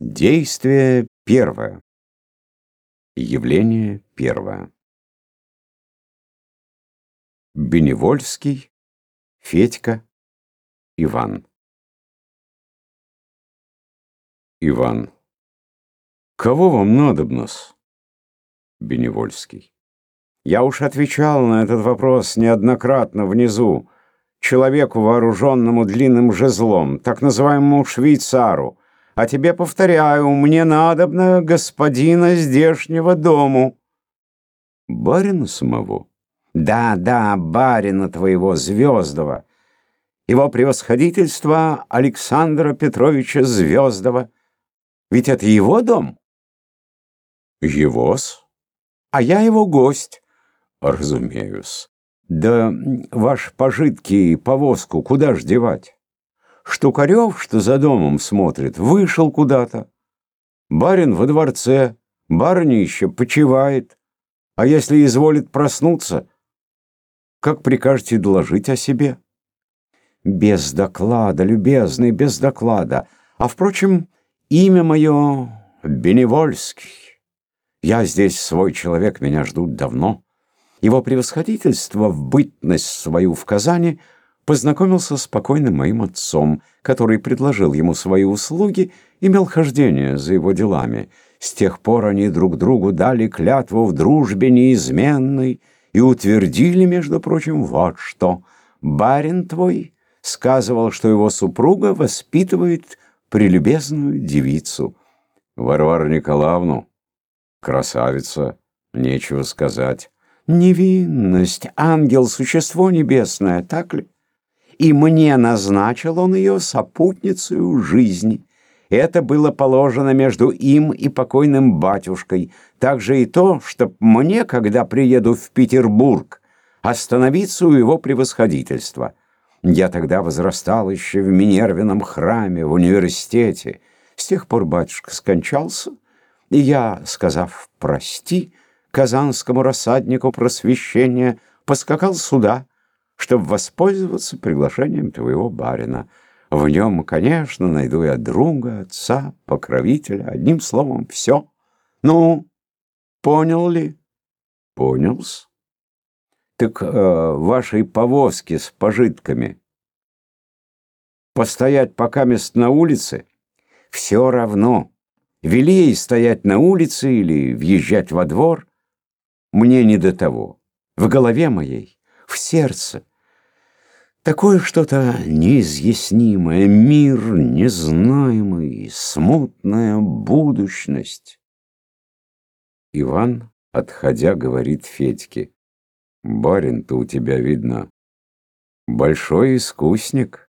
Действие первое. Явление первое. Беневольский, Федька, Иван. Иван. Кого вам надобно-с? Беневольский. Я уж отвечал на этот вопрос неоднократно внизу. Человеку, вооруженному длинным жезлом, так называемому швейцару, а тебе повторяю, мне надобно господина здешнего дому. Барина самого? Да, да, барина твоего, Звездова. Его превосходительство Александра Петровича Звездова. Ведь это его дом? Его-с? А я его гость. Разумеюсь. Да ваш пожитки и повозку куда ж девать? Штукарев, что за домом смотрит, вышел куда-то. Барин во дворце, барыня еще почивает. А если изволит проснуться, как прикажете доложить о себе? Без доклада, любезный, без доклада. А, впрочем, имя мое Беневольский. Я здесь свой человек, меня ждут давно. Его превосходительство в бытность свою в Казани — познакомился с покойным моим отцом, который предложил ему свои услуги, имел хождение за его делами. С тех пор они друг другу дали клятву в дружбе неизменной и утвердили, между прочим, вот что. Барин твой сказывал, что его супруга воспитывает прелюбезную девицу. Варвару Николаевну, красавица, нечего сказать. Невинность, ангел, существо небесное, так ли? И мне назначил он ее сопутницей жизни. Это было положено между им и покойным батюшкой. Также и то, чтоб мне, когда приеду в Петербург, остановиться у его превосходительства. Я тогда возрастал еще в Минервином храме, в университете. С тех пор батюшка скончался, и я, сказав «прости», казанскому рассаднику просвещения, поскакал сюда, чтобы воспользоваться приглашением твоего барина. В нем, конечно, найду я друга, отца, покровителя, одним словом, все. Ну, понял ли? Понял-с. Так э, вашей повозки с пожитками постоять пока мест на улице? Все равно. Вели ей стоять на улице или въезжать во двор. Мне не до того. В голове моей, в сердце Такое что-то неизъяснимое, мир незнаемый, смутная будущность. Иван, отходя, говорит Федьке, «Барин-то у тебя, видно, большой искусник».